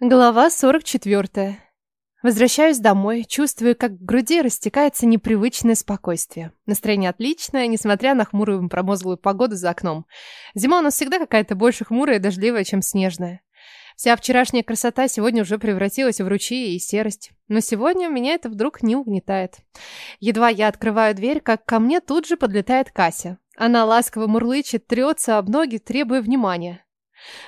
Глава 44. Возвращаюсь домой, чувствую, как в груди растекается непривычное спокойствие. Настроение отличное, несмотря на хмурую промозглую погоду за окном. Зима у нас всегда какая-то больше хмурая и дождливая, чем снежная. Вся вчерашняя красота сегодня уже превратилась в ручьи и серость. Но сегодня меня это вдруг не угнетает. Едва я открываю дверь, как ко мне тут же подлетает Кася. Она ласково мурлычет, трется об ноги, требуя внимания.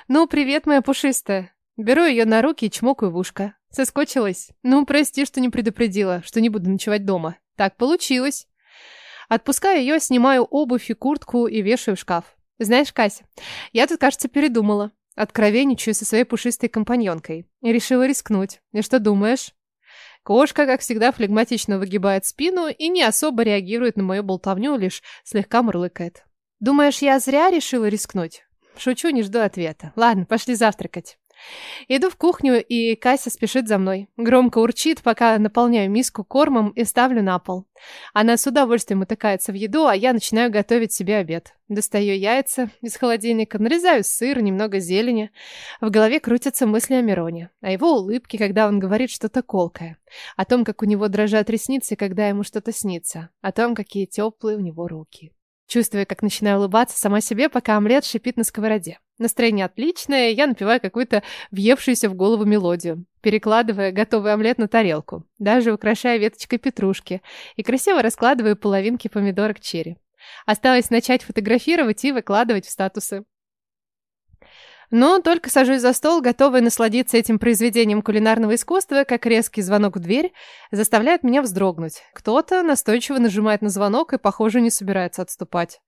«Ну, привет, моя пушистая!» Беру ее на руки и чмокаю в ушко. Соскочилась? Ну, прости, что не предупредила, что не буду ночевать дома. Так получилось. Отпускаю ее, снимаю обувь и куртку и вешаю в шкаф. Знаешь, Кася, я тут, кажется, передумала. Откровенничаю со своей пушистой компаньонкой. И решила рискнуть. И что думаешь? Кошка, как всегда, флегматично выгибает спину и не особо реагирует на мою болтовню, лишь слегка мурлыкает. Думаешь, я зря решила рискнуть? Шучу, не жду ответа. Ладно, пошли завтракать. Иду в кухню, и Кася спешит за мной. Громко урчит, пока наполняю миску кормом и ставлю на пол. Она с удовольствием утыкается в еду, а я начинаю готовить себе обед. Достаю яйца из холодильника, нарезаю сыр, немного зелени. В голове крутятся мысли о Мироне, о его улыбке, когда он говорит что-то колкое, о том, как у него дрожат ресницы, когда ему что-то снится, о том, какие теплые у него руки. Чувствую, как начинаю улыбаться сама себе, пока омлет шипит на сковороде. Настроение отличное, я напеваю какую-то въевшуюся в голову мелодию, перекладывая готовый омлет на тарелку, даже украшая веточкой петрушки и красиво раскладываю половинки помидорок черри. Осталось начать фотографировать и выкладывать в статусы. Но только сажусь за стол, готовая насладиться этим произведением кулинарного искусства, как резкий звонок в дверь заставляет меня вздрогнуть. Кто-то настойчиво нажимает на звонок и, похоже, не собирается отступать.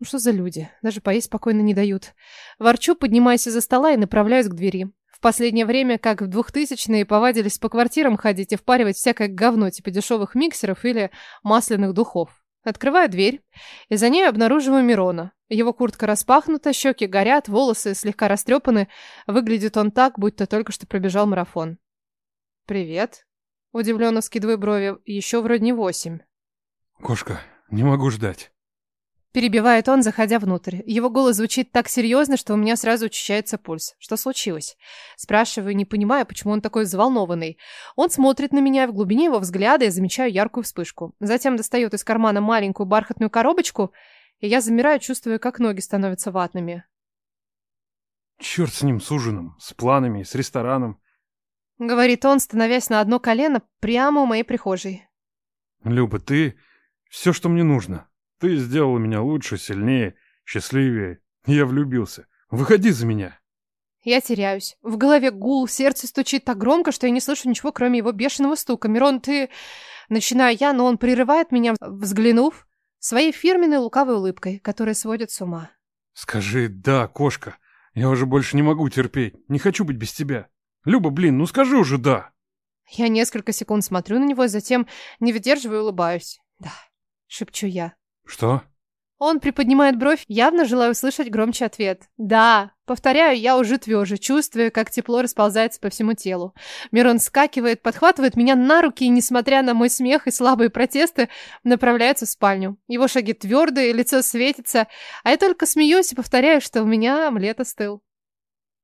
Ну что за люди? Даже поесть спокойно не дают. Ворчу, поднимаюсь из-за стола и направляюсь к двери. В последнее время, как в двухтысячные, повадились по квартирам ходить и впаривать всякое говно типа дешевых миксеров или масляных духов. Открываю дверь, и за ней обнаруживаю Мирона. Его куртка распахнута, щеки горят, волосы слегка растрепаны. Выглядит он так, будто только что пробежал марафон. «Привет», — удивленно скидываю брови, еще вроде не восемь. «Кошка, не могу ждать». Перебивает он, заходя внутрь. Его голос звучит так серьезно, что у меня сразу учащается пульс. Что случилось? Спрашиваю, не понимая, почему он такой взволнованный. Он смотрит на меня, в глубине его взгляда я замечаю яркую вспышку. Затем достает из кармана маленькую бархатную коробочку, и я замираю, чувствуя, как ноги становятся ватными. Черт с ним, с ужином, с планами, с рестораном. Говорит он, становясь на одно колено прямо у моей прихожей. Люба, ты все, что мне нужно. Ты сделала меня лучше, сильнее, счастливее. Я влюбился. Выходи за меня. Я теряюсь. В голове гул, сердце стучит так громко, что я не слышу ничего, кроме его бешеного стука. Мирон, ты... Начинаю я, но он прерывает меня, взглянув своей фирменной лукавой улыбкой, которая сводит с ума. Скажи «да», кошка. Я уже больше не могу терпеть. Не хочу быть без тебя. Люба, блин, ну скажи уже «да». Я несколько секунд смотрю на него, затем не выдерживаю и улыбаюсь. «Да», — шепчу я. Что? Он приподнимает бровь, явно желая услышать громче ответ. «Да». Повторяю, я уже тверже, чувствую, как тепло расползается по всему телу. Мирон скакивает, подхватывает меня на руки и, несмотря на мой смех и слабые протесты, направляется в спальню. Его шаги твердые, лицо светится, а я только смеюсь и повторяю, что у меня омлет остыл.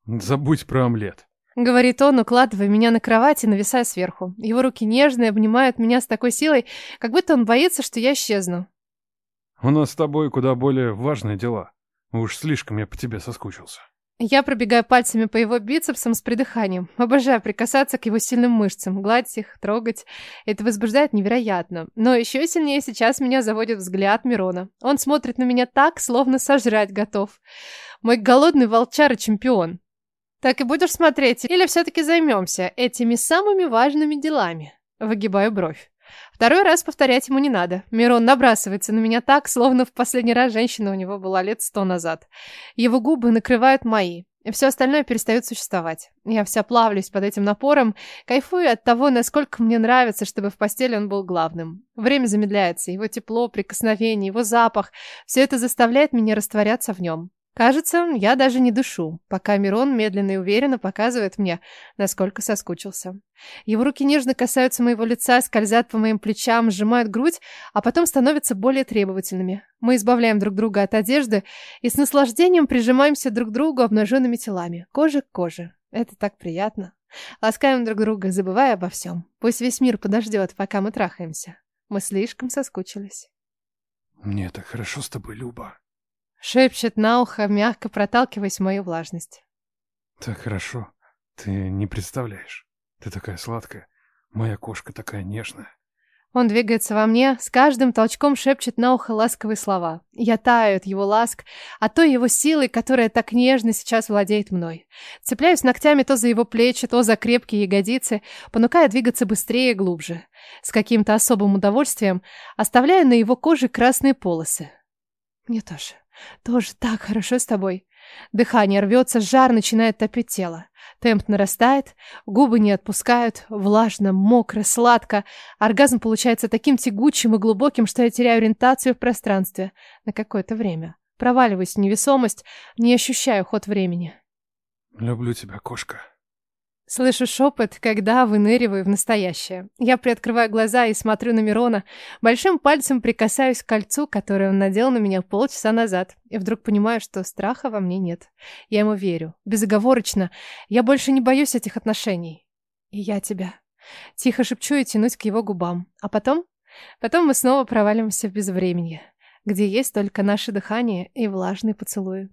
«Забудь про омлет», — говорит он, укладывая меня на кровать и нависая сверху. Его руки нежные обнимают меня с такой силой, как будто он боится, что я исчезну. У нас с тобой куда более важные дела. Уж слишком я по тебе соскучился. Я пробегаю пальцами по его бицепсам с придыханием. Обожаю прикасаться к его сильным мышцам, гладить их, трогать. Это возбуждает невероятно. Но еще сильнее сейчас меня заводит взгляд Мирона. Он смотрит на меня так, словно сожрать готов. Мой голодный волчар и чемпион. Так и будешь смотреть? Или все-таки займемся этими самыми важными делами? Выгибаю бровь. Второй раз повторять ему не надо. Мирон набрасывается на меня так, словно в последний раз женщина у него была лет сто назад. Его губы накрывают мои. И все остальное перестает существовать. Я вся плавлюсь под этим напором, кайфую от того, насколько мне нравится, чтобы в постели он был главным. Время замедляется, его тепло, прикосновение, его запах – все это заставляет меня растворяться в нем. Кажется, я даже не дышу, пока Мирон медленно и уверенно показывает мне, насколько соскучился. Его руки нежно касаются моего лица, скользят по моим плечам, сжимают грудь, а потом становятся более требовательными. Мы избавляем друг друга от одежды и с наслаждением прижимаемся друг к другу обнаженными телами, кожа к коже. Это так приятно. Ласкаем друг друга, забывая обо всем. Пусть весь мир подождет, пока мы трахаемся. Мы слишком соскучились. Мне так хорошо с тобой, Люба. Шепчет на ухо, мягко проталкиваясь в мою влажность. Так хорошо. Ты не представляешь. Ты такая сладкая. Моя кошка такая нежная. Он двигается во мне, с каждым толчком шепчет на ухо ласковые слова. Я таю от его ласк, а той его силой, которая так нежно сейчас владеет мной. Цепляюсь ногтями то за его плечи, то за крепкие ягодицы, понукая двигаться быстрее и глубже. С каким-то особым удовольствием оставляю на его коже красные полосы. Мне тоже, тоже так хорошо с тобой. Дыхание рвется, жар начинает топить тело. Темп нарастает, губы не отпускают, влажно, мокро, сладко. Оргазм получается таким тягучим и глубоким, что я теряю ориентацию в пространстве на какое-то время. Проваливаюсь в невесомость, не ощущаю ход времени. Люблю тебя, кошка. Слышу шепот, когда выныриваю в настоящее. Я приоткрываю глаза и смотрю на Мирона. Большим пальцем прикасаюсь к кольцу, которое он надел на меня полчаса назад. И вдруг понимаю, что страха во мне нет. Я ему верю. Безоговорочно. Я больше не боюсь этих отношений. И я тебя. Тихо шепчу и тянусь к его губам. А потом? Потом мы снова проваливаемся в безвременье, где есть только наше дыхание и влажные поцелуи.